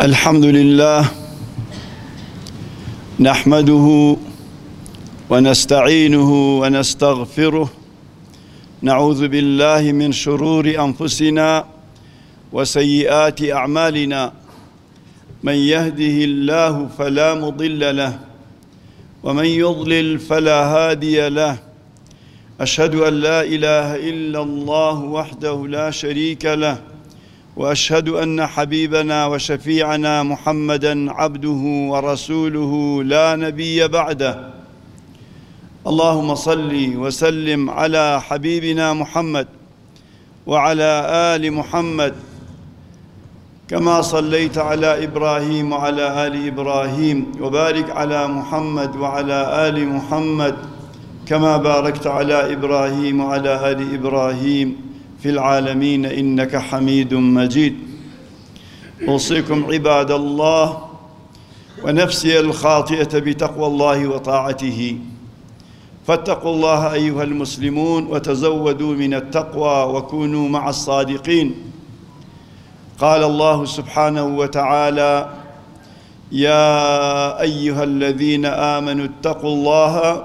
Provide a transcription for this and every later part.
الحمد لله نحمده ونستعينه ونستغفره نعوذ بالله من شرور أنفسنا وسيئات أعمالنا من يهده الله فلا مضل له ومن يضلل فلا هادي له أشهد أن لا إله إلا الله وحده لا شريك له واشهد ان حبيبنا وشفيعنا محمدا عبده ورسوله لا نبي بعده اللهم صل وسلم على حبيبنا محمد وعلى ال محمد كما صليت على ابراهيم وعلى ال ابراهيم وبارك على محمد وعلى ال محمد كما باركت على ابراهيم وعلى ال ابراهيم في العالمين إنك حميد مجيد أوصيكم عباد الله ونفسي الخاطئة بتقوى الله وطاعته فاتقوا الله أيها المسلمون وتزودوا من التقوى وكونوا مع الصادقين قال الله سبحانه وتعالى يا أيها الذين آمنوا اتقوا الله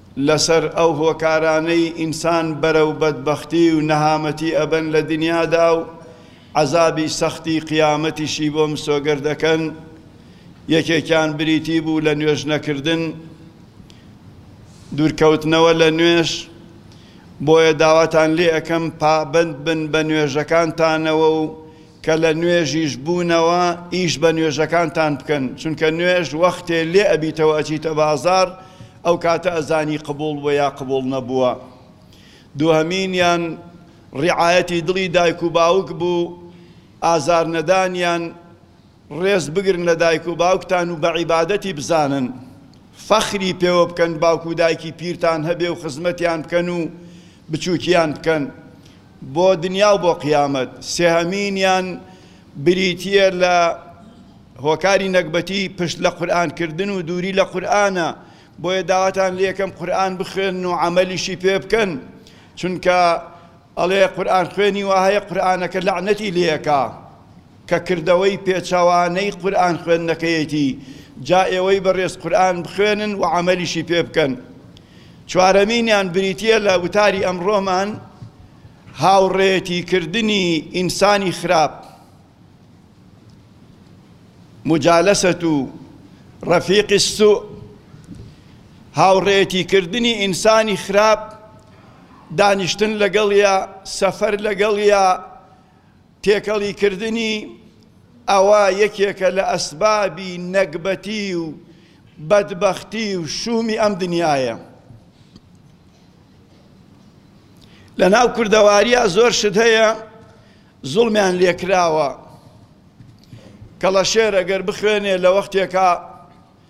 لەسەر ئەو هۆکارانەی ئینسان بەرەو بەدبەختی و نەهامەتی ئەبەن لە دنیادا و عەزابی سەختی قیامەتیشی بۆ مسۆگەر دەکەن، یەکێکیان بریتی بوو لە نوێژ نەکردن، دوورکەوتنەوە لە نوێژ، بۆیە داواتان لێ ئەکەم پابەند بن بە نوێژەکانتانەوە و کە لە نوێژیش بوونەوە ئیش بە نوێژەکانتان بکەن چونکە نوێژ وەختێ لێ ئەبیتەوە ئەچیتە بازار ئەو کاتە ئەزانی قبوڵ بووە یا قبوڵ نەبووە دووهەمینیان ڕیعایەتی دڵی دایک و باوک بوو ئازار نەدانیان ڕێز بگرن لە دایک و باوکتان و بە عیبادەتی بزانن فەخری پێوە بکەن باوک و دایکی پیرتان هەبێ و خزمەتیان بکەن و بچوکیان بکەن بۆ دنیا و بۆ قیامەت، سێهەمینیان بریتیە لە هۆکاری نەگبەتی پشت لە قورئان کردن و دووری لە قورئانە، بۆیە داواتان لێکەم قورئان بخوێنن و عەمەلیشی پێ بکەن، چونکە ئەڵێ قورئان خوێنی وەهایە قورئانەکە لەعنەتی لێکا. کە کردەوەی پێچەوانەی قورئان خوێندنەکەیەتی، جا ئێوەی بەڕێز قورئان بخوێنن و عەمەلیشی پێ بکەن. چوارەمینیان بریتییە لە وتاری ئەمڕۆمان، هاوڕێیەتیکردنی ئینسانی خراپ، مجالسە رفیق السوء، هاوڕێیەتیکردنی ئینسانی خراپ، دانیشتن لەگەڵیا، سەفەر لەگەڵیا، تێکەڵی کردنی ئەوە یەکێکە لە ئەسبابی نەگبەتی و بەدبەختی و شوومی ئەم دنیایە. لە ناو کوردەواریا زۆر شت هەیە زوڵمیان لێکراوە. کەڵەشێر ئەگەر بخوێنێ لە وەختێکا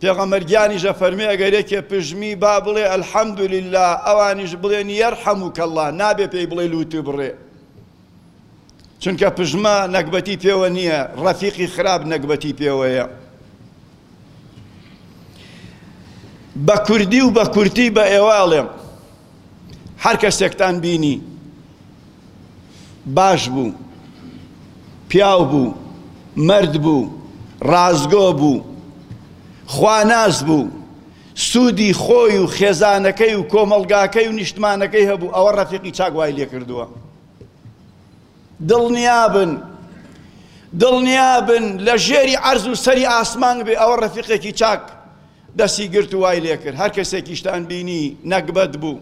پێغەمبەر گیانیش ئەفەرموێ ئەگەر یەکێ پژمی با بڵێ الحمدللە ئەوانیش بڵێن یرحمک اللە نابێ پێی بڵێ لوتوبڕێ چونکە پژمە نەگبەتی پێوە نییە ڕەفیقی خراپ نەگبەتی پێوەیە بە کوردی و بە کورتی بە ئێوە ئەڵێم هەر کەسێکتان بینی باش بوو، پیاو بوو، مەرد بوو، ڕاستگۆ بوو، خواناس بوو، سوودی خۆی و خێزانەکەی و کۆمەڵگاکەی و نیشتمانەکەی هەبوو، ئەوە ڕەفیقی چاک وای لێ کردووە. دڵنیابن دڵنیابن لە ژێری عەرز و سەری ئاسمان بێ ئەوە ڕەفیقێکی چاک دەستی گرت و وای لێ کرد، هەر کەسێکیشتان بینی نەگبەت بوو،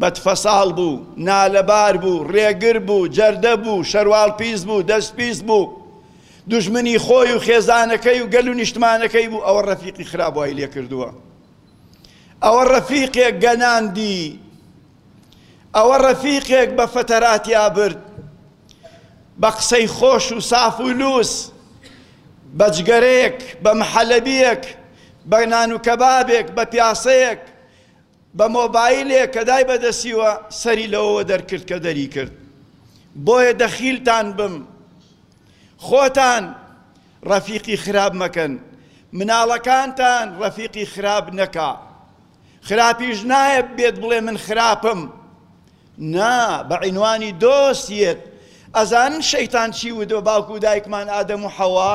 بەدفەساڵ بوو، نالەبار بوو، رێگر بوو، جەردە بوو، شەرواڵپیس بوو، دەستپیس بوو، دوژمنی خۆی و خێزانەکەی و گەل و نیشتمانەکەی بوو، ئەوە رەفیقی خراپ وای لێکردووە. ئەوە رەفیقێک گەناندی، ئەوە رەفیقێک بە فەتەراتیا برد، بە قسەی خۆش و ساف و لووس، بە جگەرەیەک، بە محەلەبییەک، بە نان و کەبابێک، بە پیاسەیەک، بە مۆبایلێک کە دای بە دەسیوە سەری لەوەوە دەرکرد کە دەری کرد بۆیە دەخیلتان بم خۆتان ڕەفیقی خراپ مەکەن مناڵەکانتان ڕەفیقی خراپ نەکا خراپیش نایە بێت بڵێ من خراپم نا بە عینوانی دۆست یەت ئەزانن شەیتان چی ودۆ باوکو دایکمان ئادەم و حەوا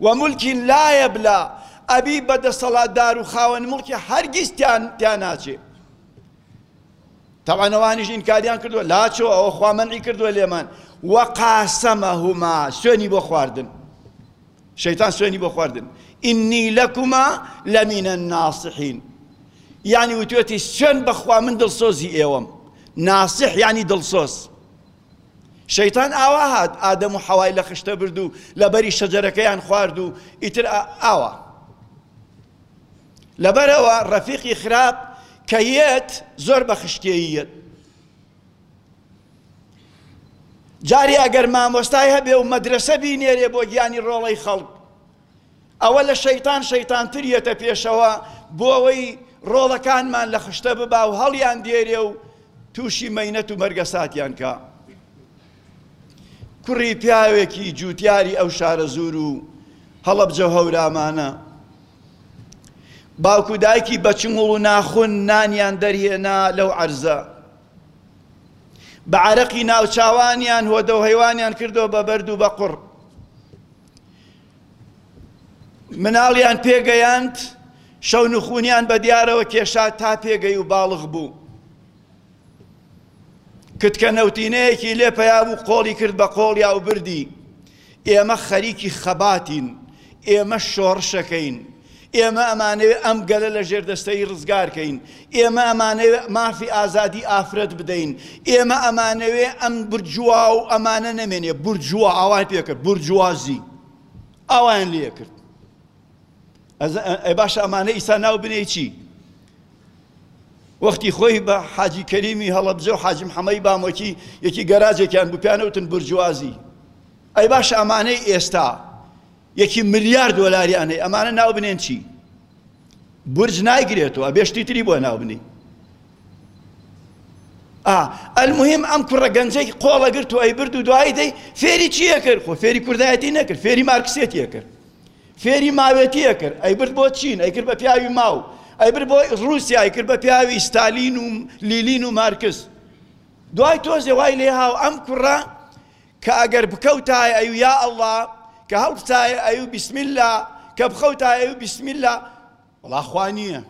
و ملکی لایەبلا ئەبی بە دەسەڵات دارو خاوەن مڵکی هەرگیز تیا ناچێ تەوان ئەوانیش ئینکاریان کردووە لاچۆ ئەوە خوا منعی کردووە لێمان وە قاسەمەهما سوێنی بۆ خواردن شەیتان سوێنی بۆ خواردن ئینی لەکوما لە مینە ناسحین یعنی وتوێتی سوێن بەخوا من دڵسۆزی ئێوەم ناسح یعنی دڵسۆز شەیتان ئاوا هات ئادەم و حەوای لە خشتە برد و لەبەری شەجەرەکەیان خوارد و ئیتر ئاوا لەبەرەوە ڕەفیقی خراپ کە یەت زۆر بە خشتێی یەت جاری ئەگەر مامۆستای هەبێ و مەدرسە بینێرێ بۆ گیانی ڕۆڵەی خەڵک ئەوە لە شەیتان شەیتانتر یەتە پێشەوە بۆ ئەوەی ڕۆڵەکانمان لە خشتە ببا و هەڵیان دێرێ و تووشی مەینەت و مەرگەساتیان کا کوڕی پیاوێکی جووتیاری ئەو شارە زور و هەڵەبجە هەورامانە باوک و دایکی بەچنگوڵ و ناخون نانیان دەرهێنا لەو عەرزە بە عرەقی ناوچاوانیان هۆدە و هەیوانیان کردەوە بە بەرد و بە قڕ مناڵیان پێ گەیاند، شەو نخونیان بە دیارەوە کێشا تا پێ گەی و باڵغ بوو. کتکە نەوتینەیەکی لێ پەیا بوو قۆڵی کرد بە قۆڵیا و بردی. ئێمە خەریکی خەباتین، ئێمە شۆڕشەکەین. ئێمە ئەمانەوێ ئەم گەلە لە ژێردەستەیی ڕزگار کەین، ئێمە ئەمانەوێ مافی ئازادی ئافرەت بدەین، ئێمە ئەمانەوێ ئەم برجوا و ئەمانە نەمێنێ، برجوا ئاوای پێ کرد، برجوازی ئاوایان لێ کرد. ئەی باشە ئەمانە ئیسا ناو بنێی چی؟ وەختی خۆی بە حاجی کەریمی هەڵەبجە و حاجی محەمەی بامۆکی یەکی گەراجێکیان بوو پیانەوتن برجوازی ئەی باش ئەمانەی ئێستا یەکی ملیار دۆلاریان هەیە ئەمانە ناو بنێن چی برج نایگرێتەوە ئەبێ شتی تری بۆ ناو بنی ئەلمهم ئەم کوڕە گەنجێک قۆڵە گرت و ئەی برد و دوایی دەی فێری چیە کرد خۆ فێری کوردایەتی نەکرد فێری مارکسێتیە کرد فێری ماوێتیە کرد ئەی برد بۆ چین ئەی کرد بە پیاوی ماو ئەی بر بۆ ڕوسیای کرد بە پیاوی ستالین و لیلین و مارکس دوای تۆزێ وای لێ هاو ئەم کوڕە کە ئەگەر بکەوتایە ئەیو یا اللە کە هەڵبچایە ئەیو بسم اللە کە بخەوتایە ئەیو بسم اللە وەڵا خوا نییە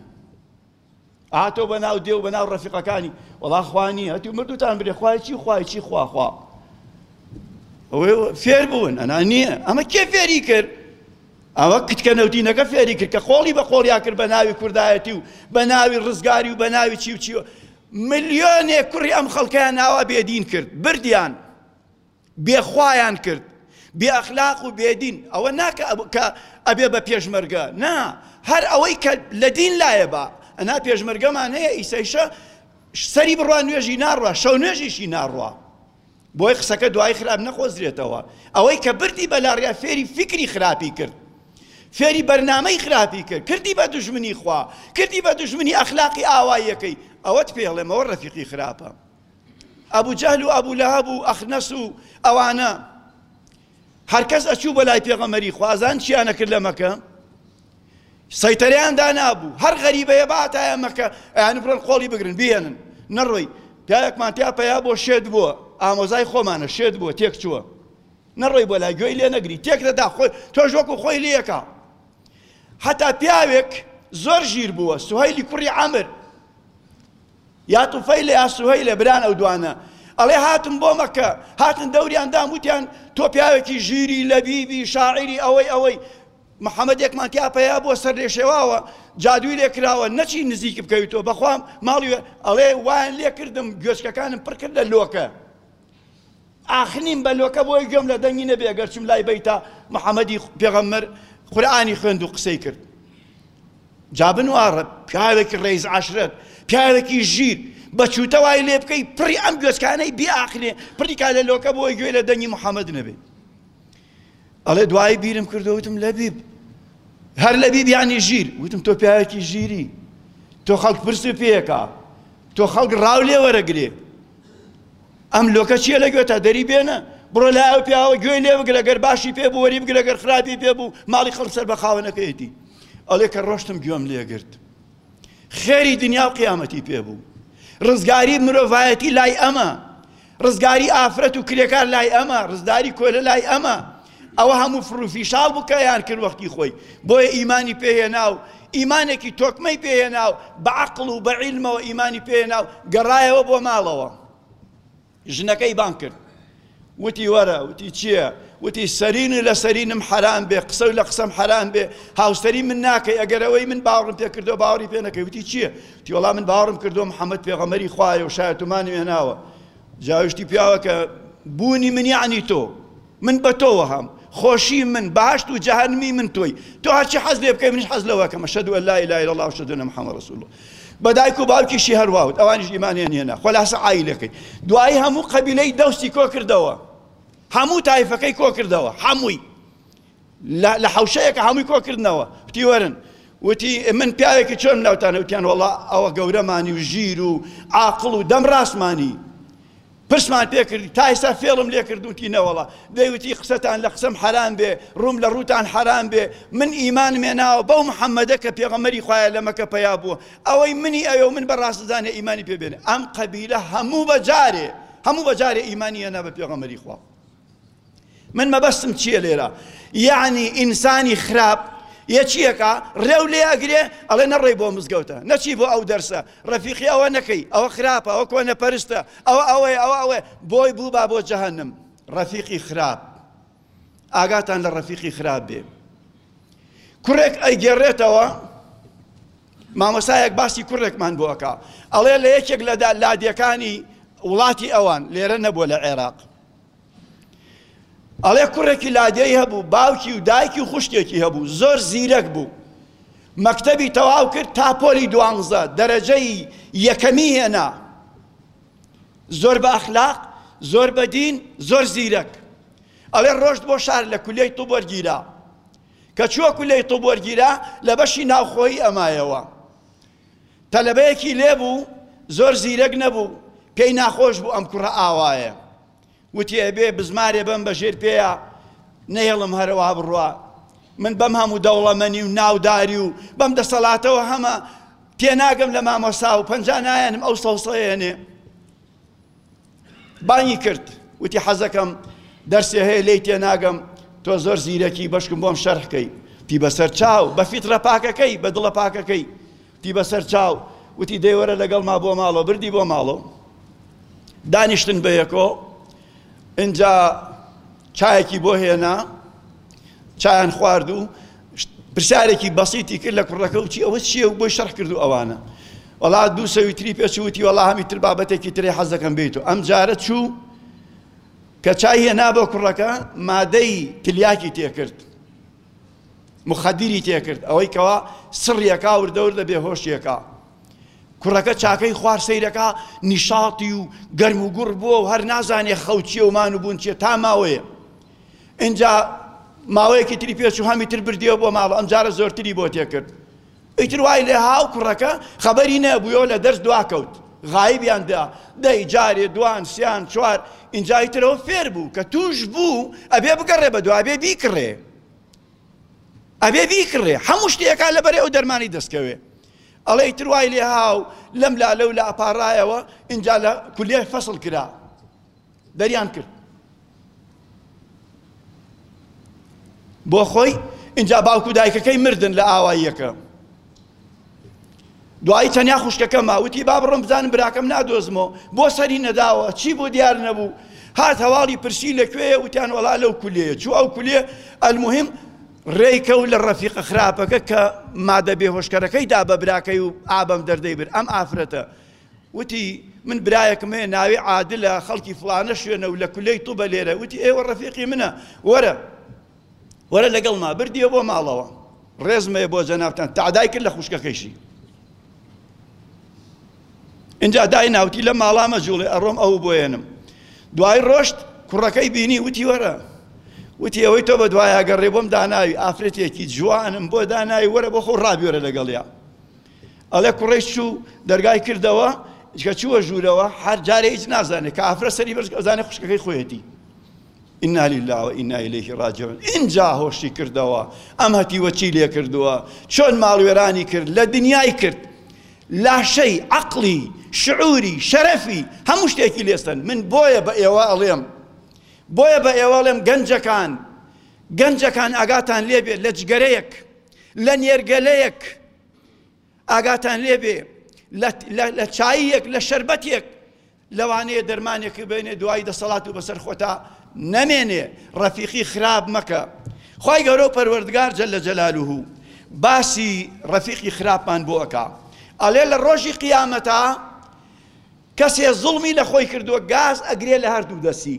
ئاتۆ بەناو دێو بەناو ڕەفیقەکانی وەڵا خوا نییە هەتیو مردوتان برێ خوای چی خوای چی خوا خوا ئەوەی فێر بوون ئەنا نییە ئەمە کێ فێری کرد ئەوە کچکە نەوتینەکە فێری کرد کە قۆڵی بە قۆڵیا کرد بە ناوی کوردایەتی و بە ناوی ڕزگاری و بە ناوی چی و چی و ملیۆنێک کوڕی ئەم خەڵکەیان ناوا بێدین کرد بردیان بێخوایان کرد بێ ئەخلاق و بێدین ئەوە ناکە کە ئەبێ بە پێشمەرگە نا هەر ئەوەی کە لە دین لایە بە ئەنا پێشمەرگەمان هەیە ئیسەیشە سەری بڕوا نوێژی ناڕوا شەو نوێژیشی ناڕوا بۆی قسەکە دوایی خراپ نەقۆزرێتەوە ئەوەی کە بردی بە لاڕیا فێری فیکری خراپی کرد فێری بەرنامەی خراپی کرد کردی بە دژمنی خوا کردی بە دژمنی ئەخلاقی ئاواییەکەی ئەوەت پێڵێمەوە ڕەفیقی خراپە ئەبوو جەهل و ئەبوو لەهەب و ئەخنەس و ئەوانە هەرکەس ئەچوو بەلای پێغەمبەری خوازان چیان ئەکرد لە مەکە سەیتەرەیان دانابوو هەر غەریبەیە باتایە مەکە ئەیان بڕن قۆڵی بگرن بێنن نەڕۆی پیاوێکمان تیا پیا بۆ شێت بووە ئامۆزای خۆمانە شێت بووە تێک چووە نەڕۆی بۆ لای گوێی لێ نەگری تێک دەدا خۆی تۆش وەکو خۆی لەکە هەتا پیاوێک زۆر ژیر بووە سوهیلی کوڕی عامر یا طفیلە یا سهیلە بران ئەو دوانە ئەڵێ هاتم بۆ مەکە هاتن دەوریان دام وتیان تۆ پیاوێکی ژیری لەبیبی شاعری ئەوەی ئەوەی محەممەدێکمان تیا پەیا بووە سەر لێشێواوە جادووی لێ کراوە نەچی نزیک بکەویتەوە بەخوام ماڵی ئەڵێ وایان لێ کردم گوێچکەکانم پڕکرد لە لۆکە ئاخ نیم بە لۆکە بۆی گوێم لە دەنگی نەبێ گەر چوم لای بەیتا محمدی پێغەمبەر قورئانی خوێند و قسەی کرد جا بنوارە پیاوێکی ڕێز عشرەت پیاوێکی ژیر بە چوتە وای لێ بکەی پڕی ئەم گوێچکانەی بێ ئاخنێ پڕی کا لە لۆکە بۆی گوێ لە دەنگی محەممەد نەبێ ئەڵێ دوایی بیرم کردەوتم لەبیب هەر لەبیب ینی ژیر وتم تۆ پیاوێکی ژیری تۆ خەڵک پرس و پێکە تۆ خەڵک ڕاو لێ وەرەگرێ ئەم لۆکە چیە لە گوێتا دەری بێنە بڕۆ لای ئەو پیاوە گوێی لێ بگرە گەر باشی پێ بوو وەری بگرە گەر خراپی پێ بوو ماڵی خەڵک سەر بە خاوەنەکەیەتی ئەڵێ کە ڕۆشتم گوێم لێگرت خێری دنیا و قیامەتی پێ بوو ڕزگاری مرۆڤایەتی لای ئەمە ڕزگاری ئافرەت و کرێکار لای ئەمە ڕزداری کۆلە لای ئەمە ئەوە هەموو فڕو فیشاڵ بوو کە یان کرد وەختی خۆی بۆیە ئیمانی پێ هێنا و ئیمانێکی تۆکمەی پێ هێنا و بە عەقڵ و بە عیلمەوە ئیمانی پێ هێنا و گەڕایەوە بۆ ماڵەوە ژنەکەی بانگ کرد وتی وەرە وتی چییە وتی سەرین و لە سەرینم حەرام بێ قسە و لە قسەم حەرام بێ هاوسەری من ناکەی ئەگەرەوەی من باوڕم پێ کردو باوەڕی پێ نەکەی وتی چییە تیوەڵا من باوەڕم کردو محەممەد پێغەمەری خوایە و شایەتمانی هێناوە جاویشتی پیاوە کە بوونی منیانی تۆ من بە تۆوە هەم. خۆشی من، بەهەشت و جەهەنمی من تۆی. تۆ هەرچی حەز لێ بکەی منیش حەز لەوە ئەکەم، اشهد ان لا اله الا الله و اشهد ان محمدا رسول اللە. بە دایک و باوکیشی هەر وا وت، ئەوانیش ئیمانیان هێنا. خولاسە عایلەکەی دوایی هەموو قەبیلەی دەوسی کۆ کردەوە، هەموو تایفەکەی کۆ کردەوە، هەمووی لە حەوشەیەکا هەمووی کۆ کردنەوە، وتی وەرن. وتی من پیاوێکی چۆنم ناوتانە؟ وتیان وەڵڵا ئەوە گەورەمانی و ژیر و عاقڵ و دەم ڕاستمانی. پرسمان پێ کردی تا ئێستا فێڵم لێ کردووتی نەوەڵا دەیوتی قسەتان لە قسەم حەرام بێ ڕووم لە ڕووتان حەرام بێ من ئیمانم هێناوە بەو محەممەدە کە پێغەمەری خوایە لە مەکە پەیا بووە ئەوەی منی ئەوێ و من بە ڕاستزانێ ئیمانی پێ بێنێ ئەم قەبیلە هەموو بە جارێ هەموو بە جارێ ئیمانی هێنا بە پێغەمەری خوا من مەبەستم چیە لێرە یەعنی ئینسانی خراپ یەکیەکە ڕێو لێ ئەگرێ ئەڵێ نەڕێی بۆ مزگەوتە نەچی بۆ ئەو دەرسە ڕەفیقی ئەوە نەکەی ئەوە خراپە ئەوە کۆنە پەرستە ئەوە ئەوەیە ئەوە ئەوێ بۆی بوو با بۆ جەهنم ڕەفیقی خراپ ئاگاتان لە ڕەفیقی خراپ بێ کوڕێک ئەیگەڕێتەوە مامۆسایەک باسی کوڕێکمان بۆەکە ئەڵێ لە یەکێک لەدا لادیەکانی وڵاتی ئەوان لێرە نەبووە لە عێراق ئەڵێ کوڕێکی لادێی هەبوو، باوکی و دایکی و خوشکێکی هەبوو، زۆر زیرەک بوو، مەکتەبی تەواو کرد تا پۆلی دوانزە، دەرەجەی یەکەمی هێنا، زۆر بە ئەخلاق، زۆر بە دین، زۆر زیرەک. ئەڵێ ڕۆشت بۆ شار لە کولیەی طب وەرگیرا، کە چووە کولیەی طب وەرگیرا لە بەشی ناوخۆیی ئەمایەوە، تەلەبەیەکی لێبوو زۆر زیرەک نەبوو پێی ناخۆش بوو ئەم کوڕە ئاوایە وتی ئەبێ بزمارێ بەم بەژێر پێیە نەیڵم هەرەوە بڕوا من بەم هەموو دەوڵەمەنی و ناوداری و بەم دەسەڵاتەوە هەمە تێناگەم لە مامۆسا و پەنجانایەنم ئەو سەوسەیەنێ بانگی کرد وتی حەزەکەم دەرسێ هەیە لێی تێناگەم تۆ زۆر زیرەکی بەشکم بۆم شەرحکەی پی بەسەر چاو بە فیترە پاکەکەی بە دڵە پاکەکەی پی بەسەر چاو وتی دەیوەرە لەگەڵ ما بۆ ماڵەوە بردی بۆ ماڵەوە دانیشتن بە یەکۆ اینجا چایەکی بۆ هێنا چایان خوارد و پرسیارێکی بەسیتی کرد لە کوڕەکە وتی ئەوە چییە و بۆی شەرح کرد و ئەوانە وەڵا دوو سەوی تری پێچ وتی وەڵا هەمی تر بابەتێکی ترێ حەز دەکەم بێیت و ئەم جارە چوو کە چای هێنا بۆ کوڕەکە مادەی تلیاکی تێکرد مخدری تێکرد ئەوەی کەوا سڕیەکە وردەور لە بێهۆشیەکە کوڕەکە چاکەی خوار سەیرەکە نیشاتی و گەرم و گوڕ بووە و هەر نازانێ خەوچیە و مان و بوون چێ تا ماوەیە ئینجا ماوەیەکی تری پێچوو هەمی تر بردیەوە بۆ ماڵ ئەمجارە زۆرتری بۆ تێکرد ئیتر وای لێ هاو کوڕەکە خەبەری نەبووەوە لە دەرس دوا کەوت غایبیان دا دەی جارێ دوان سیان چوار ئینجای ترەوە فێر بوو کە توش بوو ئەبێ بگەڕێ بە دو ئەبێ بیکڕێ ئەبێ بیکڕێ هەموو شتێکا لە بەرێ ئەو دەرمانی دەستکەوێ ئەڵێ ئیتر وای لێ هاو لەم لا لەو لە ئەپارایەوە ئینجا لە کولێ فەسڵ کرا دەریان کرد بۆخۆی ئینجا باوک و دایکەکەی مردن لە ئاواییەکە دوایی تەنیا خوشکەکە ماوتی با بڕم بزانم براکەم نادۆزمەوە بۆ سەری نەداوە چی بۆ دیار نەبوو هات هەواڵی پرسی لەکوێیە وتیان وەڵا لەو کولێە چوو ئەو کولێ ئەلمهم ڕێیکە و لە ڕەفیقە خراپەکە کە مادە بێهۆشکەرەکەی دا بە براکەی و ئابم دەردەی بر ئەم ئافرەتە وتی، من برایەکم هەیە ناوی عادلە، خەڵکی فڵانە شوێنە و لە کولەی طبە لێرە، وتی، ئێوە ڕەفیقی منە، وەرە، وەرە لەگەڵما، بردیە بۆ ماڵەوە، ڕێزم هەیە بۆ جەنابتان، تەعدای کرد لە خوشکەکەیشی، ئینجا داینا، وتی، لەم ماڵا مەجوڵێ، ئەڕۆم ئەو بۆێنم، دوایی ڕۆشت، کوڕەکەی بینی، وتی، وەرە، وتی، ئەوەی تۆ بەدوایاگەڕێ بۆم داناوی، ئافرەتێکی جوانم بۆ داناوی، وەرە بۆ خۆو ڕابیۆرە لەگەڵیا. ئەڵێ کوڕەی چوو دەرگای کردەوە جگە چووە ژوورەوە هەر جارێ هیچ نازانێت کە ئافرە سەری بەرز ئەزانێ خوشکەکەی خۆیەتی ئینا لله و ئینا ئیلیه راجعون ئینجا هۆشی کردەوە ئەم هەتیوەچی لێ کردووە چۆن ماڵوێرانی کرد لە دنیای کرد لاشەی عەقڵی شعوری شەرەفی هەموو شتێکی لێستن من بۆیە بە ئێوە ئەڵێم بۆیە بە ئێوە ئەڵێم گەنجەکان گەنجەکان ئاگاتان لێبێت لە جگەرەیەک لە نێرگەلەیەک ئاگاتان لێ بێ لە چاییەک لە شەربەتێک لەوانەیە دەرمانێک بێنێ دوای دەسەڵات و بەسەر خۆتا نەمێنێ ڕەفیقی خراپ مەکە خی گەورە و پەروەردگار جل لە جەلالوه باسی ڕەفیقی خراپمان بۆ ئەکا ئەڵێ لە ڕۆژی قیامەتە کەسێ زڵمی لە خۆی کردووە گاز ئەگرێ لە هەردوو دەسی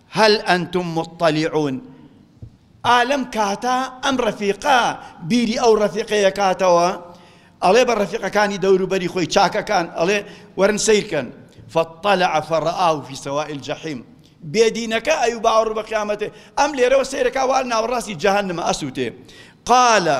هل انتم مطلعون ئا لەم کاتە ئەم ڕەفیقە بیری ئەو ڕەفیقەیەکاتەوە ئەڵێ بە ڕەفیقەکانی دەوروبەری خۆی چاکەکان ئەڵێ وەرن سیرکەن فطلع فرآه في سواء الجحیم بێدینەکە ئەی و باوەڕ بە قیامەتێ ئەم لێرەوە سیرەکە وال ناوەڕاستی جەهەنمە ئەسووتێ قالە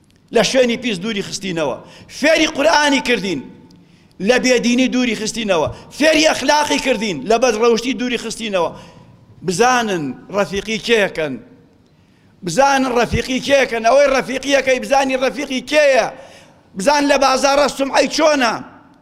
لە شوێنی پیس دووری خستینەوە فێری قورئانی کردین لە بێدینی دووری خستینەوە فێری ئەخلاقی کردین لە بەد ڕەوشتی دووری خستینەوە بزانن ڕەفیقی کێکەن بزانن ڕەفیقی کێکەن ئەوەی ڕەفیقیەکەی بزانی ڕەفیقی کێیە بزان لە بازارە سمعی چۆنە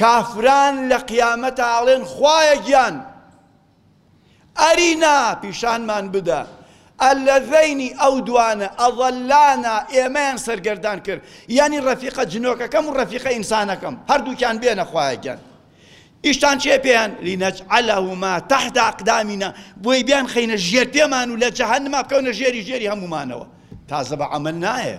کافران لە قیامەتا ئەڵێن خوایە گیان ئەرینا پیشانمان بدە اللەذەینی ئەو دوانە ئەضەلانا ئێمەیان سەرگەردان کرد یانی ڕەفیقە جنۆکەکەم و ڕەفیقە ئینسانەکەم هەردووکیان بێنە خوایە گیان ئیشتان چێ پێیان لینەجعەلەهما تحت اقدامنا بۆی بیان خەینە ژێر پێمان و لە جەهەنما بکەونە ژێری ژێری هەمومانەوە تازە بە عەمەل نایە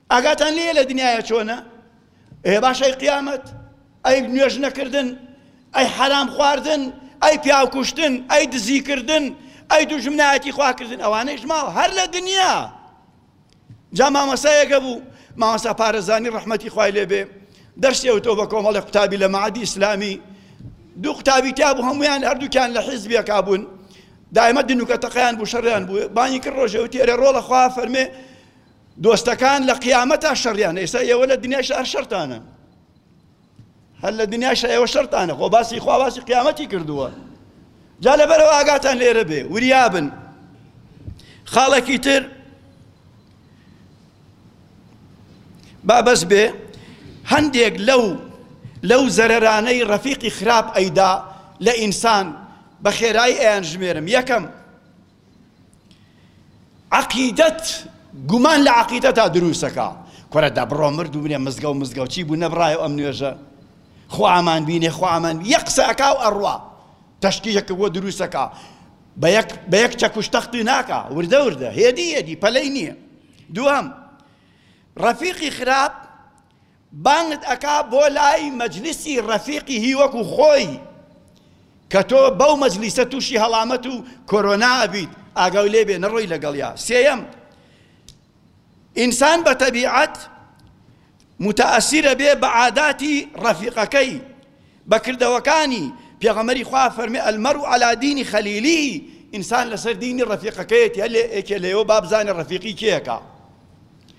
ئاگاتان لێیە لە دنیایا چۆنە؟ ئێ باش ئەی قیامەت ئەی نوێژ نەکردن ئەی حەرام خواردن ئەی پیاو کوشتن ئەی دزی کردن ئەی دوژمنایەتی خواکردن ئەوانەیش ماوە هەر لە دنیا جا مامەسایەکە بوو مامەسا پارێزانی ڕەحمەتی خوای لێبێ دەرسێوتەوە بە کۆمەڵی قوتابی لە مەعادی ئیسلامی دوو قوتابی تیا بوو هەمویان هەردووکیان لە حیزبێکا بوون دایمە دنوکە تەقیان بوو شەڕیان بوو بانی کرد ڕۆژێوتی ئەرێ ڕۆڵە خوا فەرمێ دۆستەکان لە قیامەتا شەڕیانە ئێستا ئێوە لە دنیاشا هەر شەڕتانە هەر لە دنیاشا ئێوە شەڕتانە خۆ باسی خوا باسی قیامەتی کردووە جا لەبەرەوە ئاگاتان لێرە بێ وریابن خاڵێکی تر با بەس بێ هەندێک لەو لەو زەرەرانەی ڕەفیقی خراپ ئەیدا لە ئینسان بە خێرایی ئەیان ژمێرم یەکەم عەقیدەت گومان لە عەقیدەتا دروستەکە کورە دا بڕۆ مرد و بنێ مزگە و مزگە و چی بوو نەبڕایە ئەم نوێژە خوامان بینێ خوامان یە قسە ئەکا و ئەڕوا تەشکیەکە بۆ دروستەکە بە یەک چەکوش تەختی ناکە وردە وردە هێدی هێدی پەلەی نییە دوام ڕەفیقی خراپ بانگت ئەکا بۆ لای مەجلیسی ڕەفیقی هی وەکو خۆی کە تۆ بەو مەجلیسە تووشی هەڵامەت و کۆرۆنا ئەبیت ئاگاو لێ بێ نەڕۆی لەگەڵیا سێیەم ئینسان بە تەبیعەت متەئەسیرە بێ بە عاداتی ڕەفیقەکەی بە کردەوەکانی پێغەمەری خوا فەرمی ئەلمەر و ئەلادینی خەلیلی ئینسان لەسەر دینی ڕەفیقەکەیەتی هەلێ ئێکێ لەیەوە بابزانێ ڕەفیقی کێەکە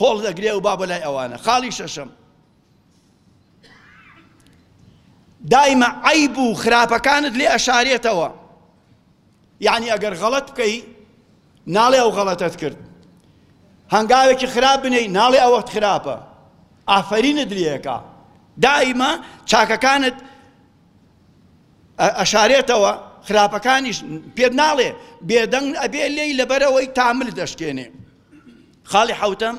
قۆڵ دەگرێ و با بۆ لای ئەوانە. خاڵی شەشەم، دایمە عەیب و خراپەکانت لێ ئەشارێتەوە، یەعنی ئەگەر غەڵەت بکەی ناڵێ ئەو غەڵەتەت کرد، هەنگاوێکی خراپ بنێی ناڵێ ئەوەت خراپە، ئافەرینت لێکا، دایمە چاکەکانت ئەشارێتەوە خراپەکانیش پێت ناڵێ، بێدەنگ ئەبێ لێی لەبەرئەوەی تامل دەشکێنێ. خاڵی حەوتەم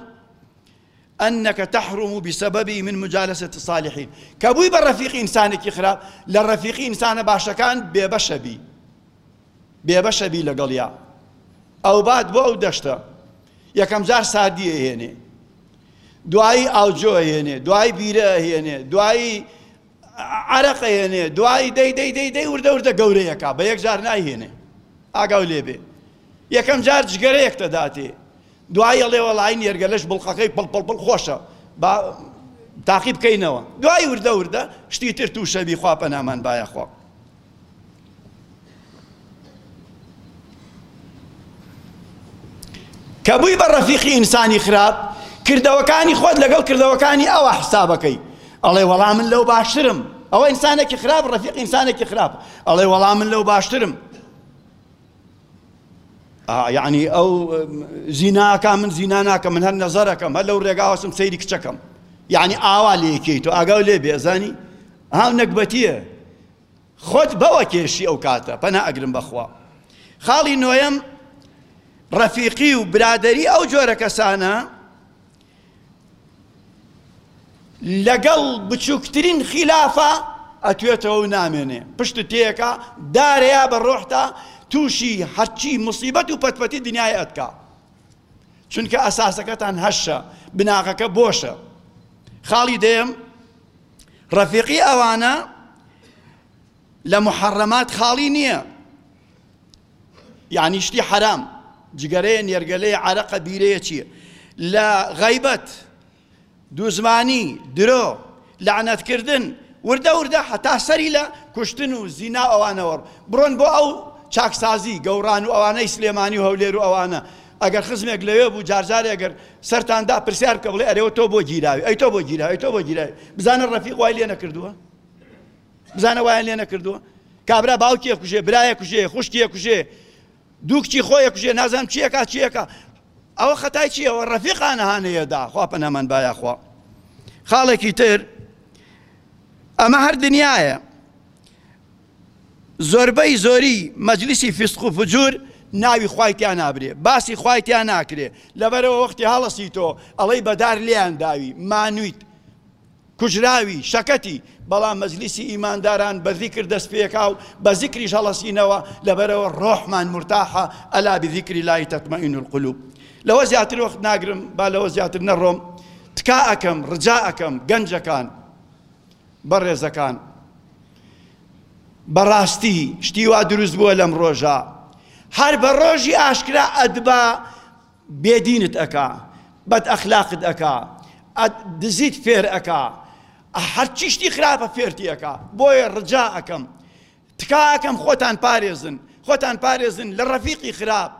انک تحرم بسببی من مجالسة الصالحین کە بووی بە ڕەفیقی ئینسانێکی خراپ لە ڕەفیقی ئینسانە باشەکان بێبەشەبی بێبەشەبی لەگەڵیا ئەو بات بۆ ئەو دەشتە یەکەم جار ساردی ئەهێنێ دوایی ئاوجۆ ئەهێنێ دوای بیرە ئەهێنێ دوایی عرق ئەهێنێ دوایی دەی دەی دەی دەی وردە وردە گەورەیەکە بە یەک جار نایهێنێ ئاگاو لێبێ یەکەم جار جگەرەیەک تداتی دوایی ئەڵێ وەڵایی نێرگەلەش بڵقەکەی پڵ پڵ پڵ خۆشە با تاقی بکەینەوە دوایی وردە وردە شتی تر تووشەبی خوا پەنامان بایە خۆ کە بووی بە ڕەفیقی ئینسانی خراپ کردەوەکانی خۆت لەگەڵ کردەوەکانی ئەوە حسابەکەی ئەڵێ وەڵام من لەو باشترم ئەوە ئینسانێکی خراپ ڕەفیق ئینسانێکی خراپ ئەڵێ وەڵام من لەو باشترم یعنی ئەو زیناکە من زینا ناکەم من هەر نەزەرەکەم هەر لەو ڕێگاوەسم سەیری کچەکەم یعنی ئاوا لێکیت و ئاگاو لێ بێزانی هاو نەکبەتیە خۆت بەوە کێشی ئەو کاتە پەنا ئەگرم بەخوا خاڵی نۆیەم ڕەفیقی و برادری ئەو جۆرە کەسانە لەگەڵ بچوکترین خیلافە ئەتوێتەوە و نامێنێ پشتت تێکا دارەیە بە ڕۆحتا تووشی هەرچی مصیبەت و پەتپەتی دنیای ئەتکا چونکە ئەساسەکەتان هەشە بناغەکە بۆشە خاڵی دەیەم ڕەفیقی ئەوانە لە محەڕەمات خاڵی نییە یەعنی شتی حەرام جگەرەیە نێرگەلەیە عەرەقە بیرەیە چییە لە غەیبەت دوزمانی درۆ لەعنەتکردن وردە وردە هەتا سەری لە کوشتن و زینا ئەوانەوە بڕۆن بۆ ئەو چاکسازی گەوران و ئەوانەی سلێمانی و هەولێر و ئەوانە ئەگەر خزمێک لەوێ بوو جارجارێ ئەگەر سەراندا پرسیار بکە بڵێ ئەرێەوە تۆ بۆ گیراوی ئەی تۆ بۆ گیراوی تۆ بۆ گیراوی بزانە ڕەفیق وای لێ نەکردووە بزانە وایان لێ نەکردووە کابرا باوکی ئەکوژێ برای ئەکوژێ خوشکی ئەکوژێ دوو کچی خۆی ئەکوژێ نازانم چی ئەکا چی ئەکا ئەوە خەتای چی ئەوە ڕەفیقانە هانەیەدا خوا پەنامان بایە خوا خاڵێکی تر ئەمە هەر دنیاە زۆربەی زۆری مەجلیسی فیسق و فجور ناوی خوایتیان نابرێ باسی خوایتیان ناکرێ لەبەرەوە وەختی هەڵەسی تۆ ئەڵەی بەدار لێیان داوی مانویت کوژراوی، شەکەتی، بەڵام مەجلیسی ئیمانداران بە زیکر دەست پێکا و بە زیکریش هەڵەسینەوە، لەبەرئەوە ڕۆحمان مورتاحە، الا بذکر اللە تطمئن القلوب. لەوە زیاتر وەخت ناگرم، با لەوە زیاتر نەڕۆم، تکا ئەکەم، ڕجا ئەکەم، گەنجەکان، بەڕێزەکان، بەڕاستی شتی وا دروست بووە لەم ڕۆژە، هەر بە ڕۆژی ئاشکرا ئەدبا، بێ دینت ئەکا بەد ئەخلاقت ئەکا ئە دزیت فێر ئەکا ئە هەرچی شتی خراپە فێرتی ئەکا بۆیە ڕجا ئەکەم تکا ئەکەم خۆتان پارێزن خۆتان پارێزن لە ڕەفیقی خراپ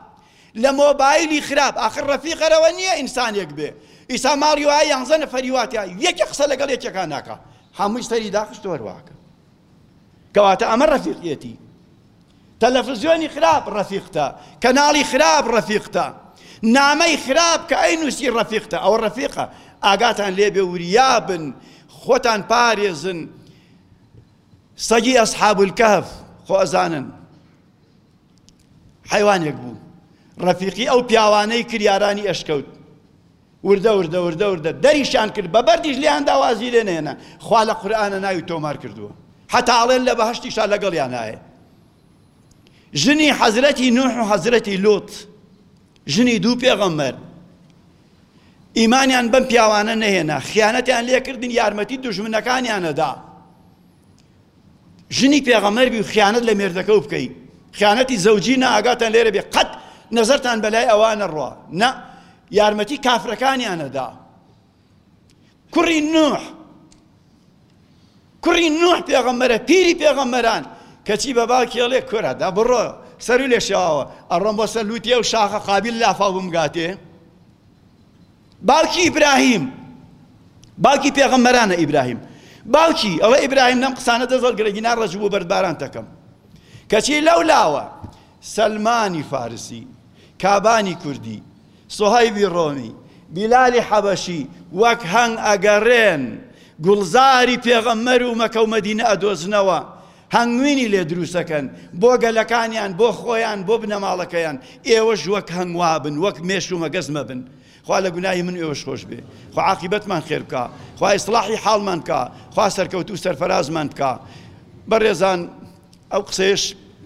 لە مۆبایلی خراپ ئاخر ڕەفیقەرەوە نییە ئینسانێک بێ ئیسا ماڵی وایە یانزە نەفەری واتە یەکە قسە لەگەڵ یەکێکان ناکە هەمووی سەری داخستۆر واکە کەواتە ئەمە ڕەفیقیەتی تەلەفزیۆنی خراپ ڕەفیقتە کەناڵی خراپ ڕەفیقتە نامەی خراپ کە ئەینوسی ڕەفیقتە ئەوە ڕەفیقە ئاگاتان لێبێ وریابن خۆتان پارێزن سەگی ئەسحاب الکهف خۆ ئەزانن حیوانێک بوو ڕەفیقی ئەو پیاوانەی کریارانی ئەشکەوت وردە وردە وردە وردە دەریشان کرد بە بەردیش لێیاندا وازی لێ نەهێنا خوا لە قورئانە ناوی تۆمار کردووە حتا ئەڵێن لە بەهەشتیشا لەگەڵیان هەیە ژنی حەزرەتی نوح و حەزرەتی لوط ژنی دوو پێغەمبەر ئیمانیان بەم پیاوانە نەهێنا خیانەتیان لێکردن یارمەتی دوژمنەکانیانەدا ژنی پێغەمبەر بی و خیانەت لە مێردەکەو بکەی خیانەتی زەوجی نا ئاگاتان لێرە بێ قەت نەزەرتان بەلای ئەوە نەڕوا نا یارمەتی کافرەکانیانەدا کوڕی نوح کوڕی نوح پێغەمبەرە پیری پێغەمبەران کەچی بە باوکی ئەڵێ کورە دا بڕۆ سەرو لێشاوە ئەڕۆم بۆ سەر لوتیە و شاخە قابل لافاو بمگاتێ باوکی ئیبراهیم باوکی پێغەمبەرانە ئیبراهیم باوکی ئەڵێ ئیبراهیم لەم قسانە دەزەڵ گرەگینا ڕەجبوو بەردباران تەکەم کەچی لەو لاوە سەلمانی فارسی کابانی کوردی سوهایبی ڕۆمی بیلالی حەبەشی وەک هەنگ ئەگەڕێن گوڵزاری پێغەمبەر و مەکە و مەدینە ئەدۆزنەوە هەنگوینی لێ دروستەکەن بۆ گەلەکانیان بۆ خۆیان بۆ بنەماڵەکەیان ئێوەش وەک هەنگ وابن وەک مێش و مەگەز مەبن خوا لە گوناهی من ئێوەش خۆش بێ خوا عاقیبەتمان خێر بکە خوا ئیسلاحی حاڵمان بکە خوا سەرکەوتوو و سەرفەرازمان بکە بەڕێزان ئەو قسەیەش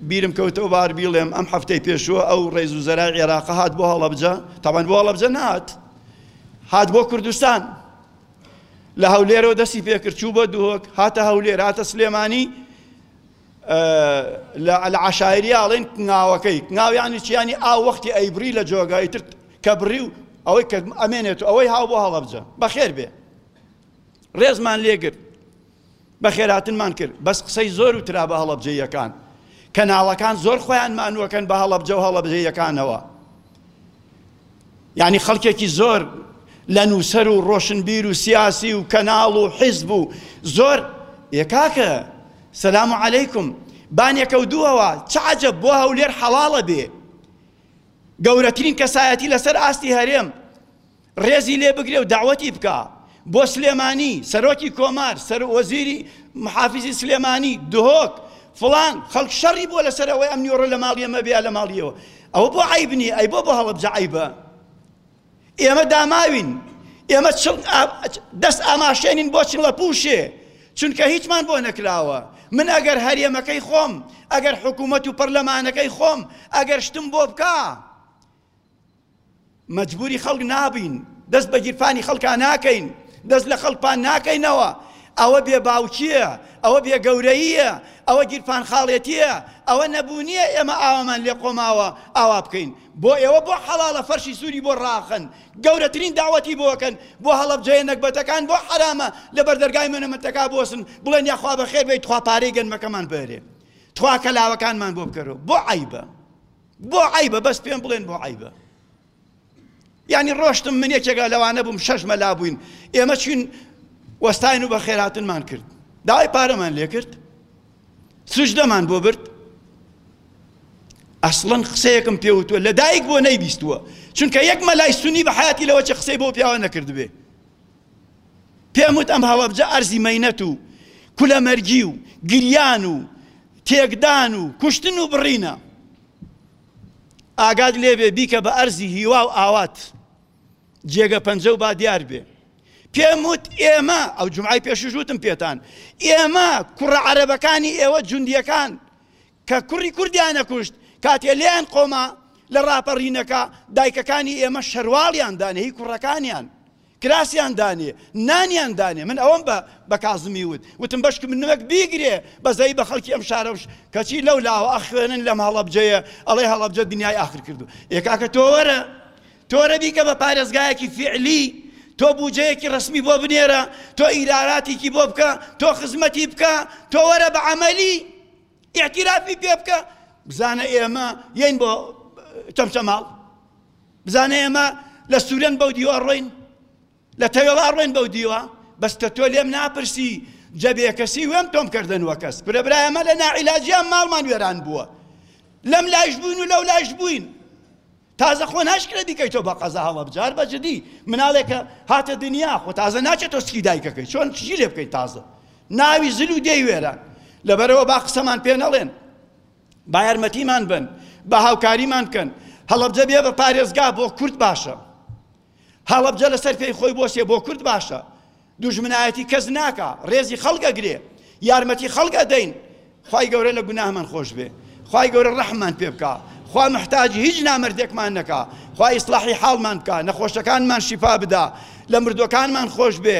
بیرم کەوتەوە بار بیڵێم ئەم هەفتەی پێشووە ئەو ڕێز و زەرای عێراق هات بۆ هەڵەبجە تاوان بۆ هەڵەبجە نات هات بۆ کوردستان لە هەولێرەوە دەستی پێکرد چوو بە دهۆک هاتە هەولێر هاتە سلێمانی لە عشاعری ئاڵێن ناوەکەی ناویانی چیانی ئا وەختی ئەیبری لە جۆگای تر کە بڕی و ئەوەی کە ئەمێنێت و ئەوەی هاو بۆ هەڵەبجە بەخێر بێ ڕێزمان لێگرت بەخێرهاتنمان کرد بەس قسەی زۆر وترا بە هەڵەبجەییەکان کەناڵەکان زۆر خۆیان مانووەکەن بە هەڵەبجە و هەڵەبجەییەکانەوە یعنی خەڵکێکی زۆر لە نووسەر و ڕۆشنبیر و سیاسی و کەناڵ و حیزب و زۆر یەکاکە سەسلام و عەلیکم بانێکە و دووەوە چعجە بۆ هەولێر حەڵاڵە بێ گەورەترین کەسایەتی لەسەر ئاستی هەرێم ڕێزی لێ بگرێ و دەعوەتی بکا بۆ سلێمانی، سەرۆکی کۆمار، سەر وەزیری محافزی سلێمانی، دهۆک، فڵان، خەڵک شەڕی بووە لەسەر ئەوەی ئەم نیوەڕۆ لە ماڵی ئەمە بێ یا لە ماڵی ئەوە، ئەوە بۆ عەیب نییە، ئەی بۆ بۆ هەڵەبجە عەیبە؟ ئێمە داماوین، ئێمە چڵ دەست ئاماشێنین بۆ چڵەپووشێ، چونکە هیچمان بۆ نەکراوە، من ئەگەر هەرێمەکەی خۆم، ئەگەر حکوومەت و پەرلەمانەکەی خۆم، ئەگەر شتم بۆ بکا، مەجبوری خەڵک نابین، دەست بە گیرفانی خەڵکا ناکەین، دەست لە خەڵک پان ناکەینەوە، ئەوە بێ باوکییە، ئەوە بێ گەورەییە، ئەوە گیرفانخاڵێتییە، ئەوە نەبونییە ئێمە ئاوامان لێ قۆماوە ئاوا بکەین، بۆ ئێوە بۆ حەڵاڵە فەرشی سوری بۆ ڕاخەن، گەورەترین داوەتی بۆ کەن، بۆ هەڵەبجەیە نەگبەتەکان بۆ حەرامە لە بەر دەرگای مەنەمەتەکا بۆسن، بڵێن یاخوا بەخێر بێی تخوا پارەی گەنمەکەمان بەرێ، تخوا کەلاوەکانمان بۆ بکەرەوە، بۆ عەیبە. بۆ عەیبە بەس پێم بڵێن بۆ عەیبە یعنی ڕۆشتم من یەکێکە لەوانە بووم شەش مەلا بووین ئێمە چین وەستاین و بە خێراتنمان کرد داوای پارەمان لێ کرد سوژدەمان بۆ برد ئەسڵەن قسەیەکم پێوتوە لە دایک بۆ نەیبیستووە چونکە یەک مەلای سنی بە حیاتی لەوە چ قسەی بۆ پیاوە نەکردبێ پێم وت ئەم هەڵەبجە ئەرزی مەینەت و کولەمەرگی و گریان و تێکدان و کوشتن و بڕینە. ئاگات لێبێ بیکە بە ئەرزی هیوا و ئاوات جێگە پەنجە و با دیار بێ. پێم وت ئێمە ئەو جمعای پێشوش وتم پێتان ئێمە کوڕە عەرەبەکانی ئێوە جوندیەکان کە کوڕی کوردیانە کوشت کاتێ لێیان قۆما لە ڕاپەڕینەکە دایکەکانی ئێمە شەرواڵیان دانەی کوڕەکانیان کراسیان دانێ نانیان دانێ من ئەوەم بە بە کازمی وت وتم بەشکم نمەک بیگرێ بەزەی بە خەڵکی ئەم شارە وش کەچی لەو لاوە ئەخوێنن لەم هەڵەبجەیە ئەڵێ هەڵەبجە دنیای ئاخر کردو ئێ کاکە تۆ وەرە تۆرە بیکە بە پارێزگایەکی فیعلی تۆ بوجەیەکی ڕسمی بۆ بنێرە تۆ ئیراراتێکی بۆ بکە تۆ خزمەتی بکە تۆ وەرە بە عملی ئیعتیرافی پێ بکە بزانە ئێمە یین بۆ چەمچەماڵ بزانە ئێمە لە سورەن بەو دیوە ئەڕۆین لە تەوێڵە ئەڕۆین بەو دیوە بەس کە تۆ لێم ناپرسی جەبێ کەسی وێم تۆم کردن وە کەس کورە برا ئێمە لە ناعیلاجیان ماڵمان وێران بووە لەم لایش بووین و لەو لایش بووین تازە خۆ ناشکرێت دیکەی تۆ بە قەزا هەڵە بجار بە جدی مناڵێکە هاتە دنیا خۆ تازە ناچێت تۆ سکی دایکەکەی چۆن چی لێ بکەیت تازە ناوی زل و دێی وێران لەبەرەوە با قسەمان پێ نەڵێن با یارمەتیمان بن با هاوکاریمان بکەن هەڵەبجە بێ بە پارێزگا بۆ کورد باشە هەڵەبجە لەسەر پێی خۆی بۆسێ بۆ کورد باشە دوژمنایەتی کەس ناکا ڕێزی خەڵگە گرێ یارمەتی خەڵگە دەین خی گەورە لە گوناهمان خۆش بێ خی گەورە ڕەحمان پێ بکە خوا محتاج هیچ نامردێکمان نەکا خوا ئیسلاحی حاڵمان بکە نەخۆشەکانمان شیفا بدا لە مردوەکانمان خۆش بێ